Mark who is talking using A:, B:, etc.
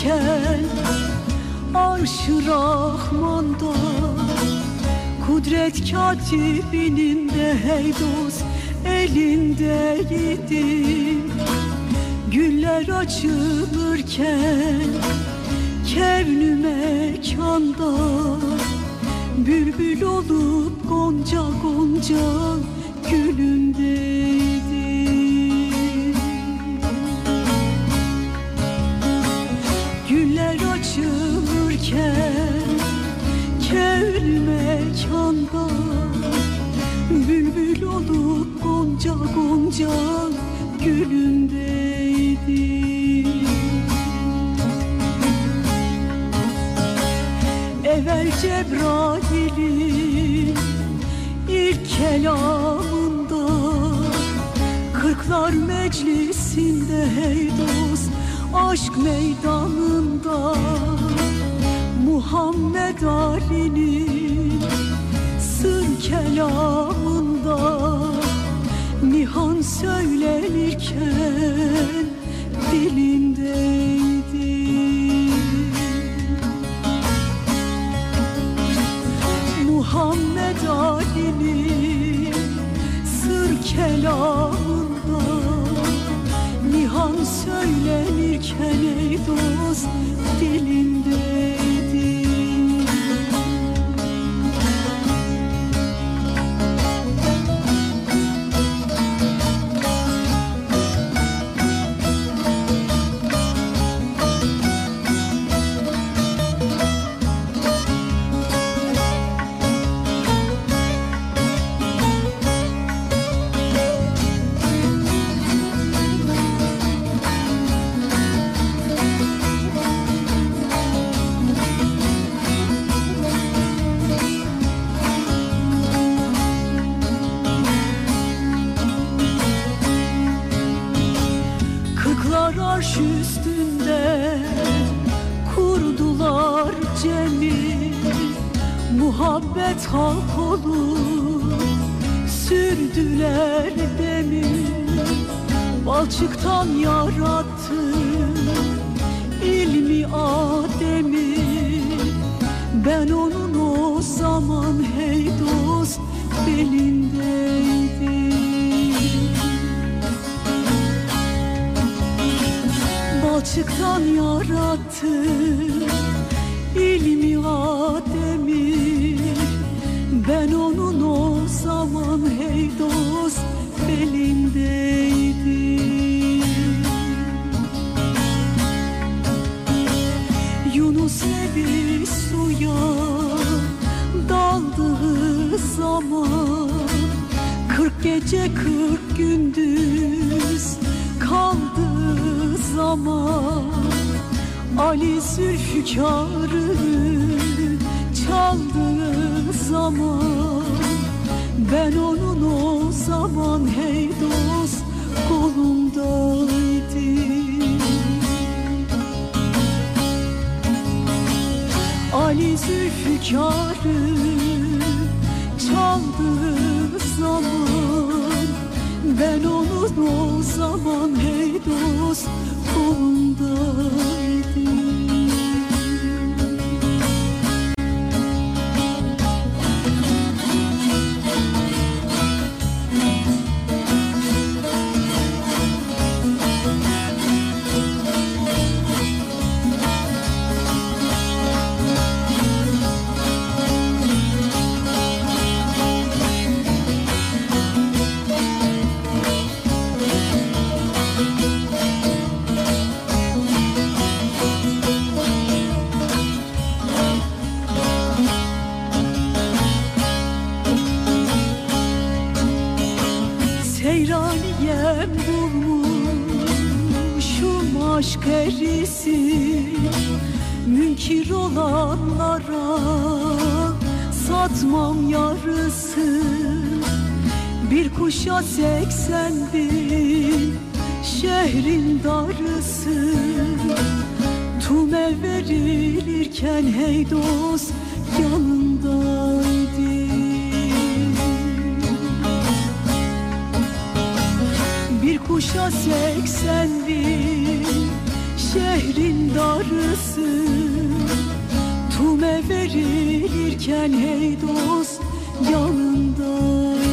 A: süzülürken Arş-ı Rahman'da Kudret katibinin de hey dost elindeydim Güller açılırken Kevnü mekanda Bülbül olup gonca gonca gülündeydi gonca gonca gülündeydi Evvel Cebrail'in ilk kelamında. Kırklar meclisinde hey aşk meydanında. Muhammed Ali'nin söylenirken dilindeydi. Muhammed Ali'nin sır kelamında Nihan söylenirken ey dost dilindeydi Üstünde kurdular cemi. Muhabbet halk olur sürdüler demi. Balçıktan yarattı ilmi Adem'i. Ben onun o zaman hey dost belindeydim Balçıktan yarattı ilmi Adem'i Ben onun o zaman hey dost belindeydim. Yunus Nebi suya daldığı zaman Kırk gece kırk gündüz kaldığı zaman Ali Zülfikar'ı çaldığı zaman Ben onun o zaman hey dost kolundaydım. Ali Zülfikar'ı çaldığı zaman Ben onun o zaman hey dost kolundaydım Seyraniyem bulmuşum aşk erisi Münkir olanlara satmam yarısı. Bir kuşa seksen bin şehrin darısı. Tume verilirken hey dost yanındaydı Kuşa seksen bin şehrin darısı. Tume verilirken hey dost yanında